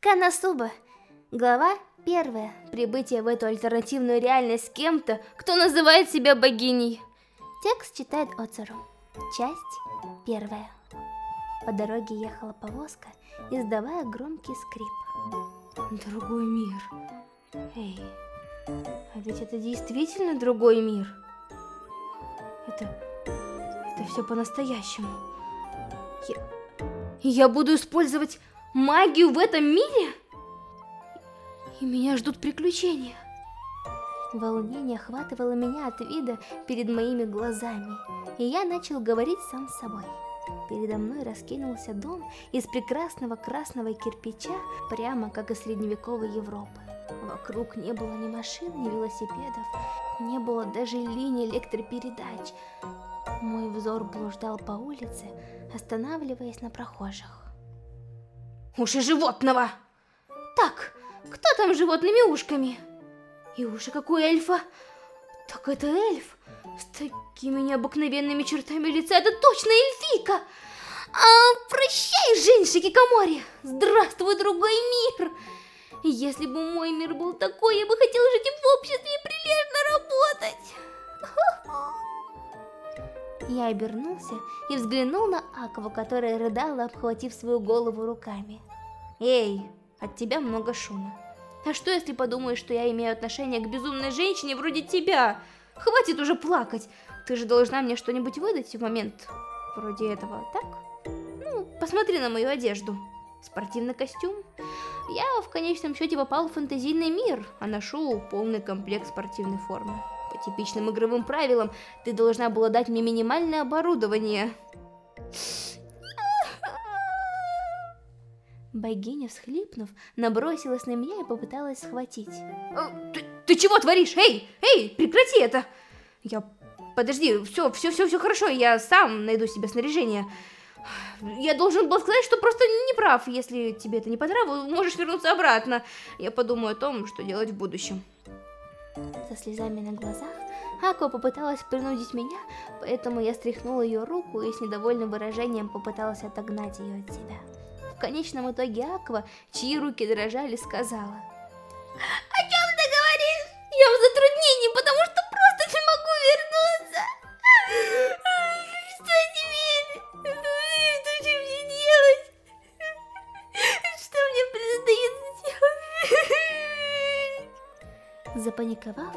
Канасуба. Глава первая. Прибытие в эту альтернативную реальность с кем-то, кто называет себя богиней. Текст читает Оцару. Часть первая. По дороге ехала повозка, издавая громкий скрип. Другой мир. Эй, а ведь это действительно другой мир. Это... это все по-настоящему. Я... я буду использовать магию в этом мире? И меня ждут приключения. Волнение охватывало меня от вида перед моими глазами, и я начал говорить сам с собой. Передо мной раскинулся дом из прекрасного красного кирпича, прямо как из средневековой Европы. Вокруг не было ни машин, ни велосипедов, не было даже линий электропередач. Мой взор блуждал по улице, останавливаясь на прохожих. Уши животного! Так, кто там с животными ушками? И уши какой эльфа? Так это эльф? С такими необыкновенными чертами лица, это точно эльфика! А, прощай, женщина Кикамори! Здравствуй, другой мир! Если бы мой мир был такой, я бы хотела жить в обществе и прилежно работать. Я обернулся и взглянул на Акву, которая рыдала, обхватив свою голову руками. Эй, от тебя много шума. А что если подумаешь, что я имею отношение к безумной женщине вроде тебя? Хватит уже плакать. Ты же должна мне что-нибудь выдать в момент вроде этого, так? Ну, посмотри на мою одежду. Спортивный костюм. Я в конечном счете попал в фэнтезийный мир, а ношу полный комплект спортивной формы. По типичным игровым правилам, ты должна была дать мне минимальное оборудование. Богиня, всхлипнув, набросилась на меня и попыталась схватить. Э, ты, ты чего творишь? Эй, эй, прекрати это! Я... Подожди, все, все, все, все хорошо, я сам найду себе снаряжение. Я должен был сказать, что просто не прав. Если тебе это не понравилось, можешь вернуться обратно. Я подумаю о том, что делать в будущем. Со слезами на глазах Аква попыталась принудить меня, поэтому я стряхнула ее руку и с недовольным выражением попыталась отогнать ее от себя. В конечном итоге Аква, чьи руки дрожали, сказала. О чем ты говоришь? Я в затруднении, потому что просто не могу вернуться. Что теперь? Что мне делать? Что мне предстоит сделать? Запаниковав,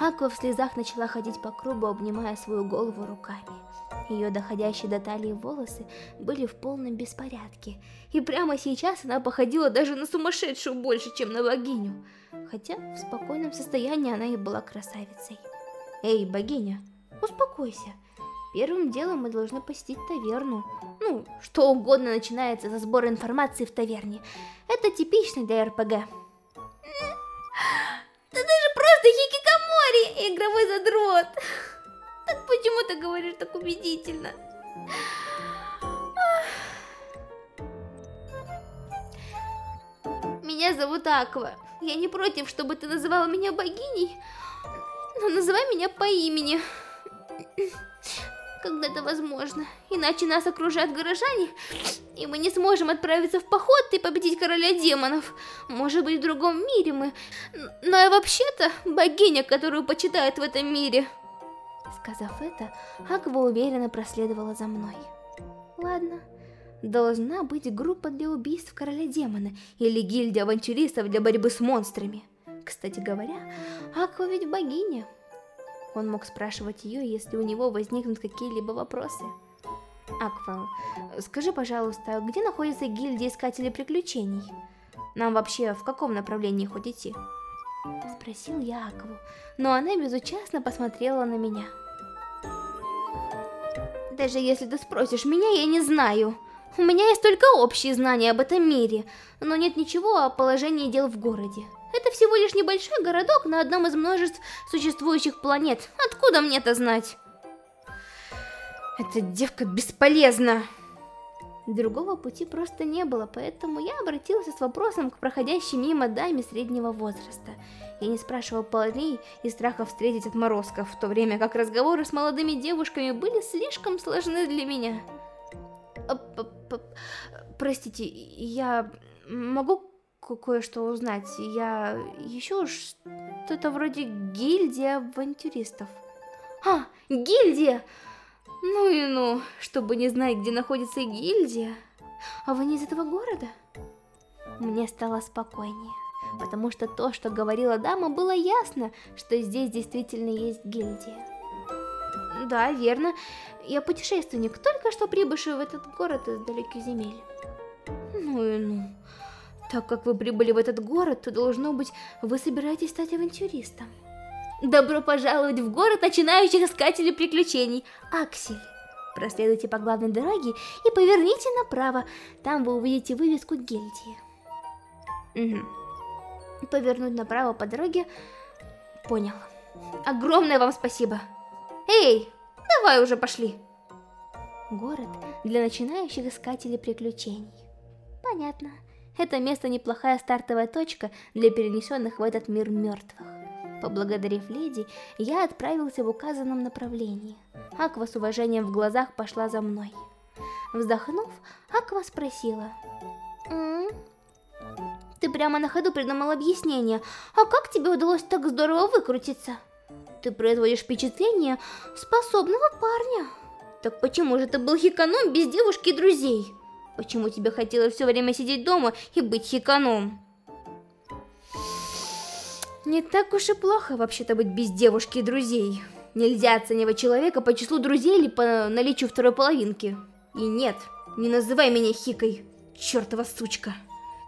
Аква в слезах начала ходить по кругу, обнимая свою голову руками. Ее доходящие до талии волосы были в полном беспорядке, и прямо сейчас она походила даже на сумасшедшую больше, чем на богиню, хотя в спокойном состоянии она и была красавицей. Эй, богиня, успокойся. Первым делом мы должны посетить таверну. Ну, что угодно начинается со сбора информации в таверне. Это типично для РПГ. Ты даже просто хикикамори, игровой задрот. Почему ты говоришь так убедительно? Меня зовут Аква. Я не против, чтобы ты называла меня богиней, но называй меня по имени. Когда это возможно. Иначе нас окружают горожане, и мы не сможем отправиться в поход и победить короля демонов. Может быть, в другом мире мы... Но я вообще-то богиня, которую почитают в этом мире. Сказав это, Аква уверенно проследовала за мной. Ладно, должна быть группа для убийств короля демона или гильдия авантюристов для борьбы с монстрами. Кстати говоря, Аква ведь богиня. Он мог спрашивать ее, если у него возникнут какие-либо вопросы. Аква, скажи, пожалуйста, где находится гильдия Искателей Приключений? Нам вообще в каком направлении хоть? Спросил я Акву, но она безучастно посмотрела на меня. Даже если ты спросишь меня, я не знаю. У меня есть только общие знания об этом мире, но нет ничего о положении дел в городе. Это всего лишь небольшой городок на одном из множеств существующих планет. Откуда мне это знать? Эта девка бесполезна. Другого пути просто не было, поэтому я обратился с вопросом к проходящей мимо даме среднего возраста. Я не спрашивал парней из страха встретить отморозков, в то время как разговоры с молодыми девушками были слишком сложны для меня. А, простите, я могу кое-что узнать. Я ищу что-то вроде гильдии авантюристов. А, гильдия! Ну и ну, чтобы не знать, где находится гильдия. А вы не из этого города? Мне стало спокойнее, потому что то, что говорила дама, было ясно, что здесь действительно есть гильдия. Да, верно. Я путешественник, только что прибывший в этот город из далеких земель. Ну и ну. Так как вы прибыли в этот город, то должно быть, вы собираетесь стать авантюристом. Добро пожаловать в город начинающих искателей приключений, Аксель. Проследуйте по главной дороге и поверните направо, там вы увидите вывеску гильдии. Угу. Повернуть направо по дороге. Понял. Огромное вам спасибо. Эй, давай уже пошли. Город для начинающих искателей приключений. Понятно. Это место неплохая стартовая точка для перенесенных в этот мир мертвых. Поблагодарив леди, я отправился в указанном направлении. Аква с уважением в глазах пошла за мной. Вздохнув, Аква спросила. «М -м, ты прямо на ходу придумал объяснение. А как тебе удалось так здорово выкрутиться? Ты производишь впечатление способного парня. Так почему же ты был хиканом без девушки и друзей? Почему тебе хотелось все время сидеть дома и быть хиканом? Не так уж и плохо вообще-то быть без девушки и друзей. Нельзя оценивать человека по числу друзей или по наличию второй половинки. И нет, не называй меня хикой, чертова сучка.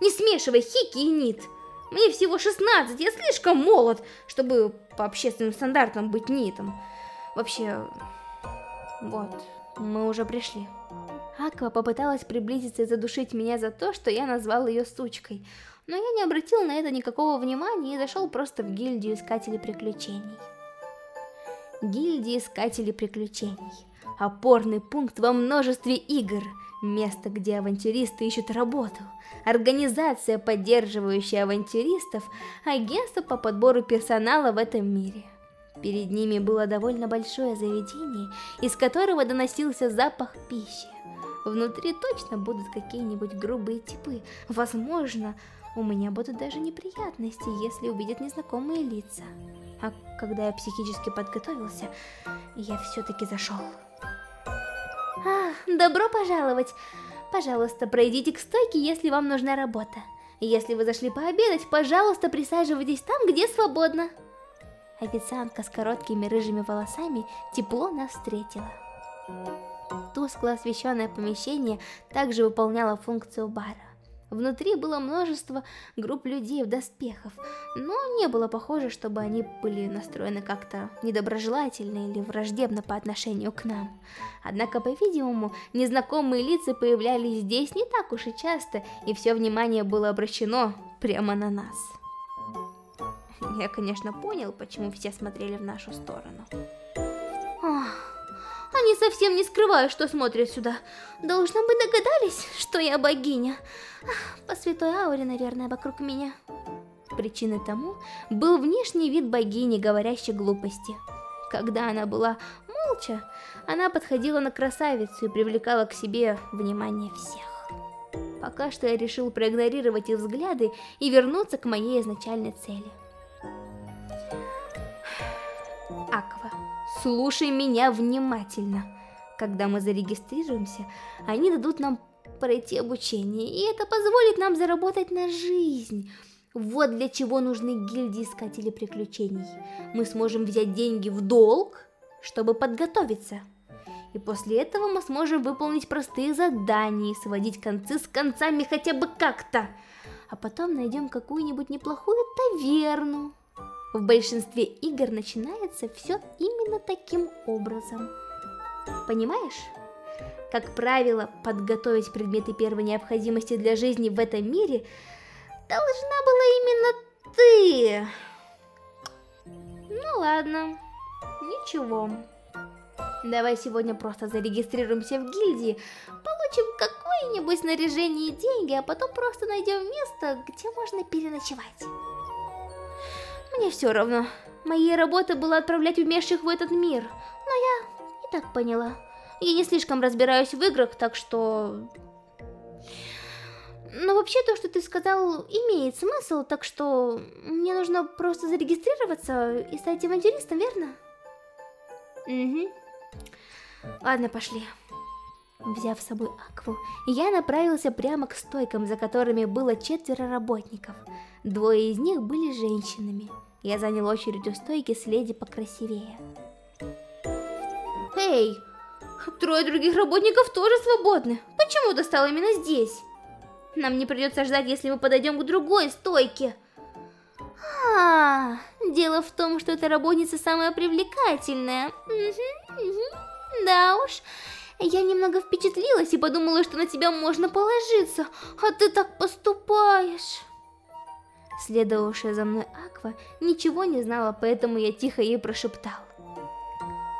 Не смешивай хики и нит. Мне всего 16, я слишком молод, чтобы по общественным стандартам быть нитом. Вообще, вот, мы уже пришли. Аква попыталась приблизиться и задушить меня за то, что я назвал ее сучкой, но я не обратил на это никакого внимания и зашел просто в гильдию Искателей Приключений. Гильдия Искателей Приключений. Опорный пункт во множестве игр. Место, где авантюристы ищут работу. Организация, поддерживающая авантюристов. Агентство по подбору персонала в этом мире. Перед ними было довольно большое заведение, из которого доносился запах пищи. Внутри точно будут какие-нибудь грубые типы. Возможно, у меня будут даже неприятности, если увидят незнакомые лица. А когда я психически подготовился, я все-таки зашел. А, добро пожаловать! Пожалуйста, пройдите к стойке, если вам нужна работа. Если вы зашли пообедать, пожалуйста, присаживайтесь там, где свободно. Официантка с короткими рыжими волосами тепло нас встретила. Тускло освещенное помещение также выполняло функцию бара. Внутри было множество групп людей в доспехах, но не было похоже, чтобы они были настроены как-то недоброжелательно или враждебно по отношению к нам. Однако, по-видимому, незнакомые лица появлялись здесь не так уж и часто, и все внимание было обращено прямо на нас. Я, конечно, понял, почему все смотрели в нашу сторону. Ох. Они совсем не скрывают, что смотрят сюда. Должно быть догадались, что я богиня. По святой ауре, наверное, вокруг меня. Причиной тому был внешний вид богини, говорящей глупости. Когда она была молча, она подходила на красавицу и привлекала к себе внимание всех. Пока что я решил проигнорировать их взгляды и вернуться к моей изначальной цели. Слушай меня внимательно. Когда мы зарегистрируемся, они дадут нам пройти обучение, и это позволит нам заработать на жизнь. Вот для чего нужны гильдии искателей приключений. Мы сможем взять деньги в долг, чтобы подготовиться. И после этого мы сможем выполнить простые задания и сводить концы с концами хотя бы как-то. А потом найдем какую-нибудь неплохую таверну, в большинстве игр начинается все именно таким образом. Понимаешь? Как правило, подготовить предметы первой необходимости для жизни в этом мире должна была именно ты. Ну ладно, ничего. Давай сегодня просто зарегистрируемся в гильдии, получим какое-нибудь снаряжение и деньги, а потом просто найдем место, где можно переночевать. Мне все равно. Моей работой было отправлять умерших в этот мир. Но я и так поняла. Я не слишком разбираюсь в играх, так что... Но вообще то, что ты сказал, имеет смысл, так что мне нужно просто зарегистрироваться и стать авантюристом, верно? Угу. Ладно, пошли. Взяв с собой Акву, я направился прямо к стойкам, за которыми было четверо работников. Двое из них были женщинами. Я занял очередь у стойки с леди покрасивее. Эй, трое других работников тоже свободны. Почему ты стал именно здесь? Нам не придется ждать, если мы подойдем к другой стойке. А, дело в том, что эта работница самая привлекательная. Да уж, я немного впечатлилась и подумала, что на тебя можно положиться, а ты так поступаешь. Следовавшая за мной Аква ничего не знала, поэтому я тихо ей прошептал.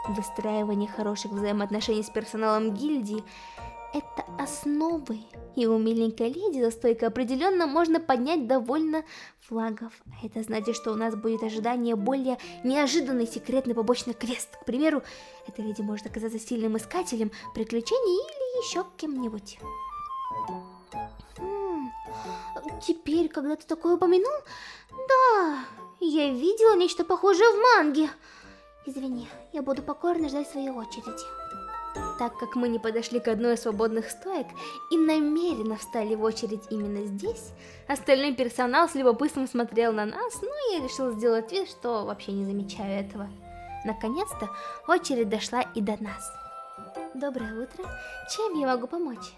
Выстраивание хороших взаимоотношений с персоналом гильдии – это основы, и у миленькой леди за стойкой определенно можно поднять довольно флагов. А это значит, что у нас будет ожидание более неожиданный секретный побочный квест. К примеру, эта леди может оказаться сильным искателем приключений или еще кем-нибудь. Теперь, когда ты такое упомянул, да, я видела нечто похожее в манге. Извини, я буду покорно ждать своей очереди. Так как мы не подошли к одной из свободных стоек и намеренно встали в очередь именно здесь, остальной персонал с любопытством смотрел на нас, но я решил сделать вид, что вообще не замечаю этого. Наконец-то очередь дошла и до нас. Доброе утро, чем я могу помочь?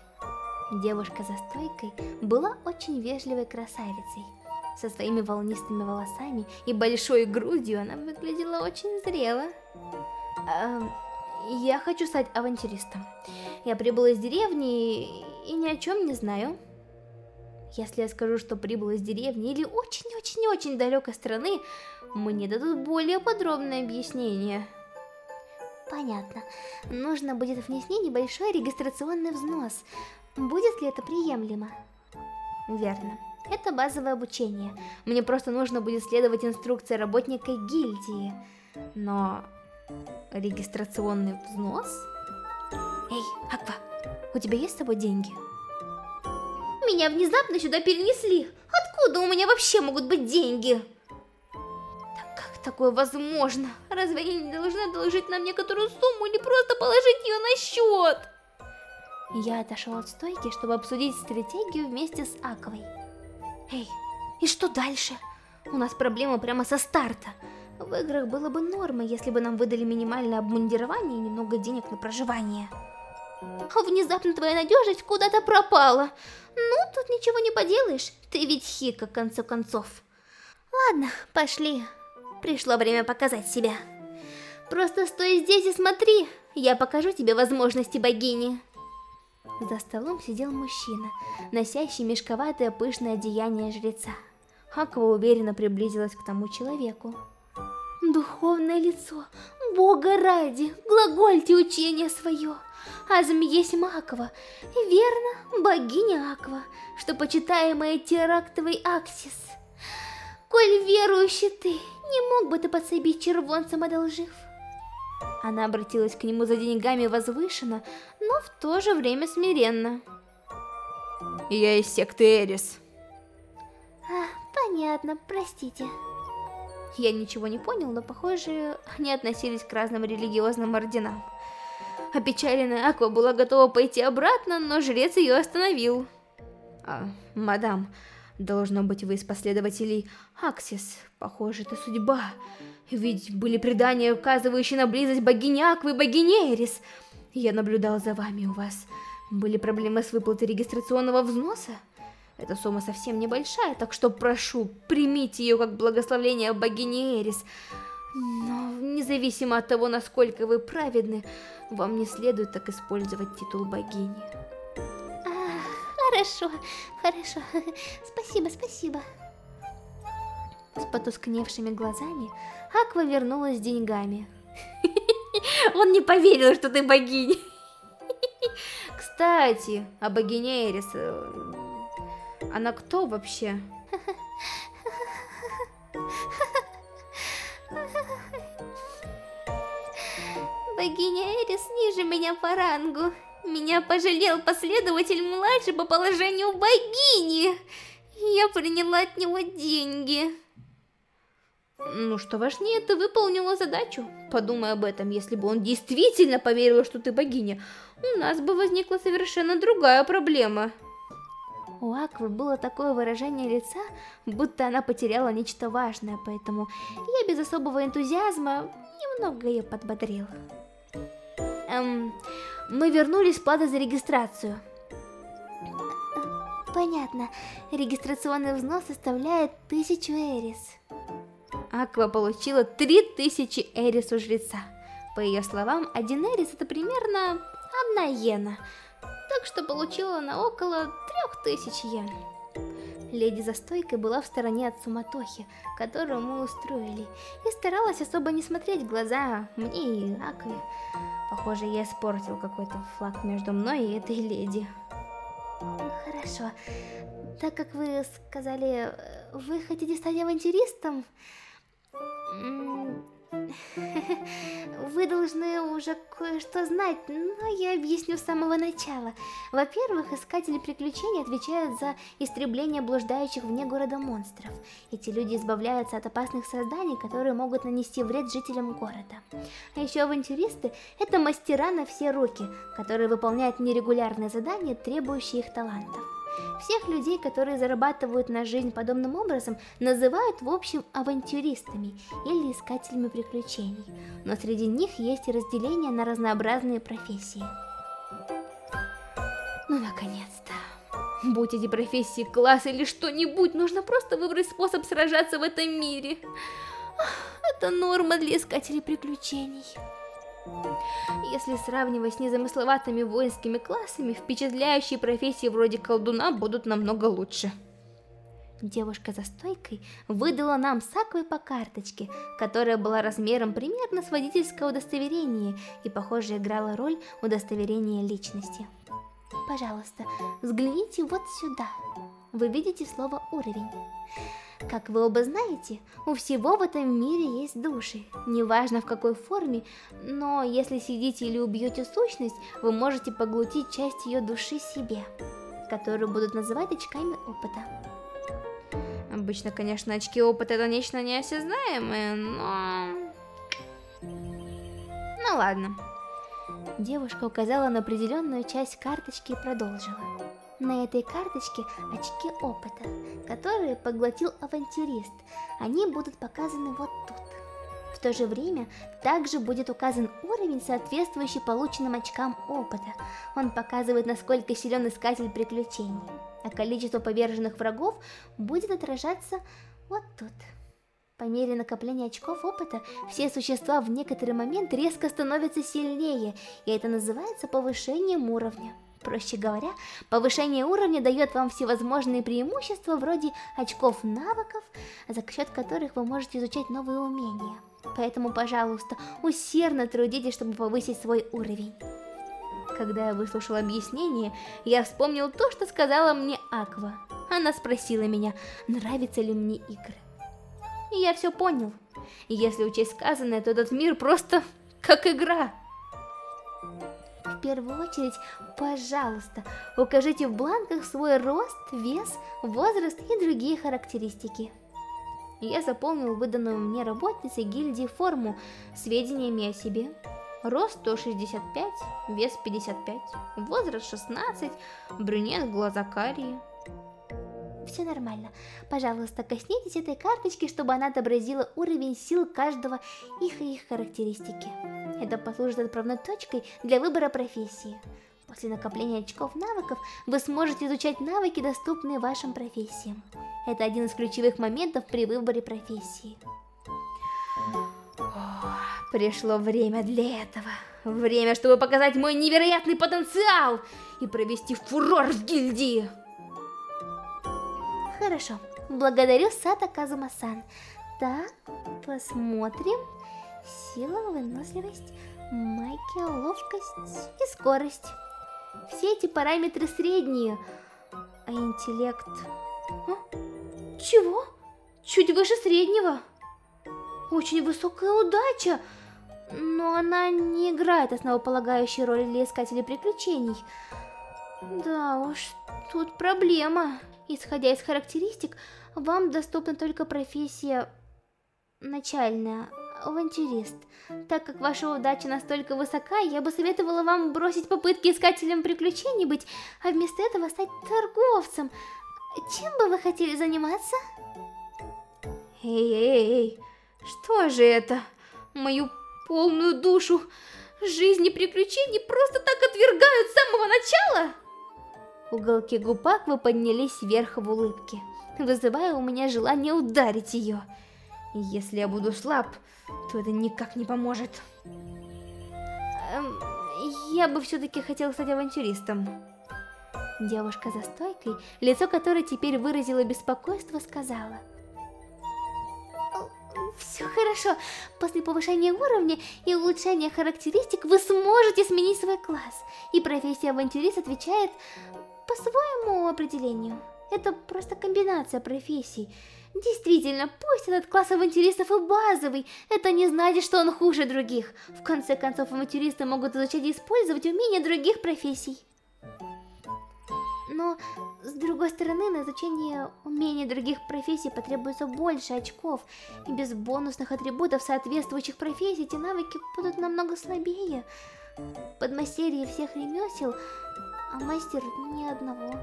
Девушка за стойкой была очень вежливой красавицей. Со своими волнистыми волосами и большой грудью она выглядела очень зрело. Эм, я хочу стать авантюристом. Я прибыла из деревни и ни о чем не знаю. Если я скажу, что прибыла из деревни или очень-очень-очень далекой страны, мне дадут более подробное объяснение. Понятно. Нужно будет внести небольшой регистрационный взнос. Будет ли это приемлемо? Верно. Это базовое обучение. Мне просто нужно будет следовать инструкции работника гильдии. Но регистрационный взнос? Эй, Аква, у тебя есть с собой деньги? Меня внезапно сюда перенесли. Откуда у меня вообще могут быть деньги? Так как такое возможно? Разве они не должны доложить нам некоторую сумму или просто положить ее на счет? Я отошел от стойки, чтобы обсудить стратегию вместе с Аковой. Эй, и что дальше? У нас проблема прямо со старта. В играх было бы нормой, если бы нам выдали минимальное обмундирование и немного денег на проживание. Внезапно твоя надежность куда-то пропала. Ну, тут ничего не поделаешь, ты ведь Хика, в конце концов. Ладно, пошли. Пришло время показать себя. Просто стой здесь и смотри, я покажу тебе возможности богини. За столом сидел мужчина, носящий мешковатое пышное одеяние жреца. Аква уверенно приблизилась к тому человеку. Духовное лицо, Бога ради, глагольте учение свое. А змее Аква, верно, богиня Аква, что почитаемая терактовый Аксис. Коль верующий ты, не мог бы ты подсобить червонцам одолжив? Она обратилась к нему за деньгами возвышенно, но в то же время смиренно. Я из секты Эрис. А, понятно, простите. Я ничего не понял, но похоже, они относились к разным религиозным орденам. Опечаленная Аква была готова пойти обратно, но жрец ее остановил. А, мадам, должно быть вы из последователей Аксис. Похоже, это судьба. Ведь были предания, указывающие на близость богини Аквы и богини Эрис. Я наблюдал за вами, у вас были проблемы с выплатой регистрационного взноса? Эта сумма совсем небольшая, так что прошу, примите ее как благословление богини Эрис. Но независимо от того, насколько вы праведны, вам не следует так использовать титул богини. А, хорошо, хорошо. Спасибо, спасибо. С потускневшими глазами Аква вернулась с деньгами. Он не поверил, что ты богиня. Кстати, о богине Эрис. Э, она кто вообще? Богиня Эрис ниже меня по рангу. Меня пожалел последователь младший по положению богини. Я приняла от него деньги. Ну, что важнее, ты выполнила задачу. Подумай об этом, если бы он действительно поверил, что ты богиня, у нас бы возникла совершенно другая проблема. У Аквы было такое выражение лица, будто она потеряла нечто важное, поэтому я без особого энтузиазма немного ее подбодрил. Эм, мы вернулись с платы за регистрацию. Понятно. Регистрационный взнос составляет тысячу эрис. Аква получила 3000 эрис у жреца. По ее словам, один эрис это примерно одна иена, так что получила она около 3000 йен. Леди за стойкой была в стороне от суматохи, которую мы устроили, и старалась особо не смотреть в глаза мне и Акве. Похоже, я испортил какой-то флаг между мной и этой леди. Хорошо. Так как вы сказали, вы хотите стать авантюристом, вы должны уже кое-что знать, но я объясню с самого начала. Во-первых, искатели приключений отвечают за истребление блуждающих вне города монстров. Эти люди избавляются от опасных созданий, которые могут нанести вред жителям города. А еще авантюристы — это мастера на все руки, которые выполняют нерегулярные задания, требующие их талантов. Всех людей, которые зарабатывают на жизнь подобным образом, называют в общем авантюристами или искателями приключений, но среди них есть и разделение на разнообразные профессии. Ну, наконец-то. Будь эти профессии класс или что-нибудь, нужно просто выбрать способ сражаться в этом мире. Это норма для искателей приключений. Если сравнивать с незамысловатыми воинскими классами, впечатляющие профессии вроде колдуна будут намного лучше. Девушка за стойкой выдала нам саквы по карточке, которая была размером примерно с водительское удостоверение и, похоже, играла роль удостоверения личности. Пожалуйста, взгляните вот сюда. Вы видите слово «уровень». Как вы оба знаете, у всего в этом мире есть души, неважно в какой форме, но если сидите или убьете сущность, вы можете поглотить часть ее души себе, которую будут называть очками опыта. Обычно, конечно, очки опыта это нечто неосязнаемое, но... Ну ладно. Девушка указала на определенную часть карточки и продолжила. На этой карточке очки опыта, которые поглотил авантюрист. Они будут показаны вот тут. В то же время также будет указан уровень, соответствующий полученным очкам опыта. Он показывает, насколько силен искатель приключений. А количество поверженных врагов будет отражаться вот тут. По мере накопления очков опыта, все существа в некоторый момент резко становятся сильнее, и это называется повышением уровня. Проще говоря, повышение уровня дает вам всевозможные преимущества вроде очков навыков, за счет которых вы можете изучать новые умения. Поэтому, пожалуйста, усердно трудитесь, чтобы повысить свой уровень. Когда я выслушал объяснение, я вспомнил то, что сказала мне Аква. Она спросила меня, нравятся ли мне игры. И я все понял. Если учесть сказанное, то этот мир просто как игра. Первую очередь, пожалуйста, укажите в бланках свой рост, вес, возраст и другие характеристики. Я заполнил выданную мне работницей гильдии форму сведениями о себе. Рост 165, вес 55, возраст 16, брюнет, глаза карие. Все нормально. Пожалуйста, коснитесь этой карточки, чтобы она отобразила уровень сил каждого их и их характеристики. Это послужит отправной точкой для выбора профессии. После накопления очков навыков вы сможете изучать навыки, доступные вашим профессиям. Это один из ключевых моментов при выборе профессии. О, пришло время для этого. Время, чтобы показать мой невероятный потенциал и провести фурор в гильдии. Хорошо, благодарю Сата Казума-сан. Так, посмотрим. Сила, выносливость, магия, ловкость и скорость. Все эти параметры средние. А интеллект... А? Чего? Чуть выше среднего. Очень высокая удача. но она не играет основополагающей роли для искателей приключений. Да уж, тут проблема. Исходя из характеристик, вам доступна только профессия начальная, авантюрист. Так как ваша удача настолько высока, я бы советовала вам бросить попытки искателем приключений быть, а вместо этого стать торговцем. Чем бы вы хотели заниматься? Эй-эй-эй, что же это? Мою полную душу жизни приключений просто так отвергают с самого начала? Уголки губ Аквы поднялись вверх в улыбке, вызывая у меня желание ударить ее. Если я буду слаб, то это никак не поможет. Эм, я бы все-таки хотел стать авантюристом. Девушка за стойкой, лицо которой теперь выразило беспокойство, сказала. Все хорошо. После повышения уровня и улучшения характеристик вы сможете сменить свой класс. И профессия авантюрист отвечает по своему определению. Это просто комбинация профессий. Действительно, пусть этот класс авантюристов и базовый, это не значит, что он хуже других. В конце концов, авантюристы могут изучать и использовать умения других профессий. Но, с другой стороны, на изучение умений других профессий потребуется больше очков, и без бонусных атрибутов соответствующих профессий эти навыки будут намного слабее. Подмастерье всех ремесел, а мастер ни одного.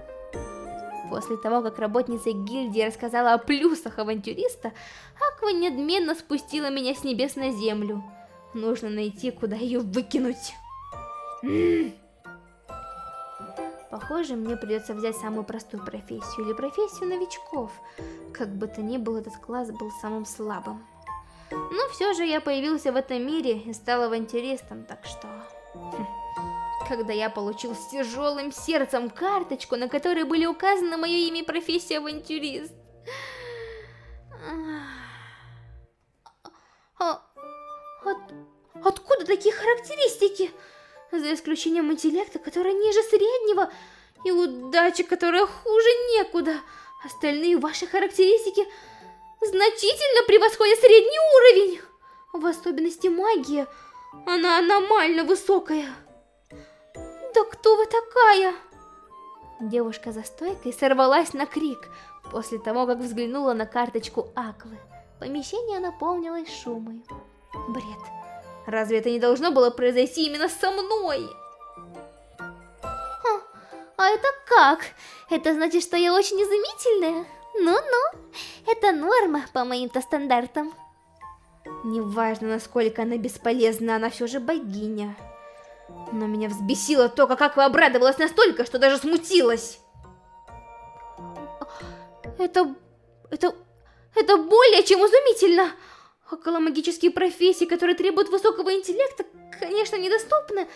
После того, как работница гильдии рассказала о плюсах авантюриста, Аква недменно спустила меня с небес на землю. Нужно найти, куда ее выкинуть. Похоже, мне придется взять самую простую профессию или профессию новичков. Как бы то ни было, этот класс был самым слабым. Но все же я появился в этом мире и стал авантюристом, так что... Хм когда я получил с тяжелым сердцем карточку, на которой были указаны мое имя и профессия авантюрист. А, от, откуда такие характеристики? За исключением интеллекта, который ниже среднего, и удачи, которая хуже некуда. Остальные ваши характеристики значительно превосходят средний уровень. В особенности магия, она аномально высокая. «Да кто вы такая?» Девушка за стойкой сорвалась на крик, после того, как взглянула на карточку Аквы. Помещение наполнилось шумой. Бред. Разве это не должно было произойти именно со мной? А, а это как? Это значит, что я очень изумительная? Ну-ну, это норма по моим-то стандартам. Неважно, насколько она бесполезна, она все же богиня. Но меня взбесило то, как Аква обрадовалась настолько, что даже смутилась. Это... это... это более чем изумительно. Околомагические профессии, которые требуют высокого интеллекта, конечно, недоступны,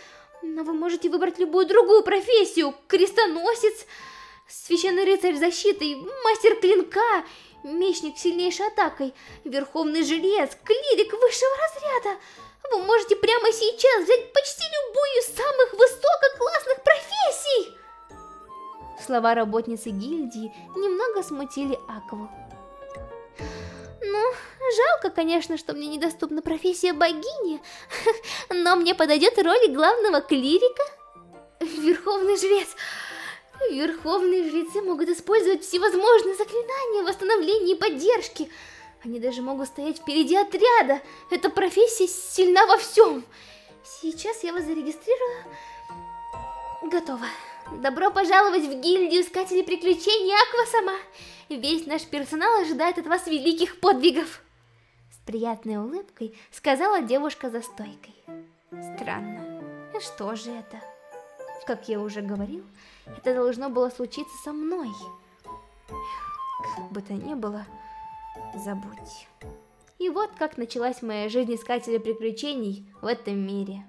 но вы можете выбрать любую другую профессию. Крестоносец, священный рыцарь защиты, мастер клинка, мечник сильнейшей атакой, верховный жрец, клирик высшего разряда. Вы можете прямо сейчас взять почти любую из самых высококлассных профессий! Слова работницы гильдии немного смутили Акву. Ну, жалко, конечно, что мне недоступна профессия богини, но мне подойдет роль главного клирика. Верховный жрец. Верховные жрецы могут использовать всевозможные заклинания восстановления и поддержки. Они даже могут стоять впереди отряда. Эта профессия сильна во всем. Сейчас я вас зарегистрирую. Готово. Добро пожаловать в гильдию Искателей Приключений Аква сама. Весь наш персонал ожидает от вас великих подвигов. С приятной улыбкой сказала девушка за стойкой. Странно. Что же это? Как я уже говорил, это должно было случиться со мной. Как бы то ни было, забудь. И вот как началась моя жизнь искателя приключений в этом мире.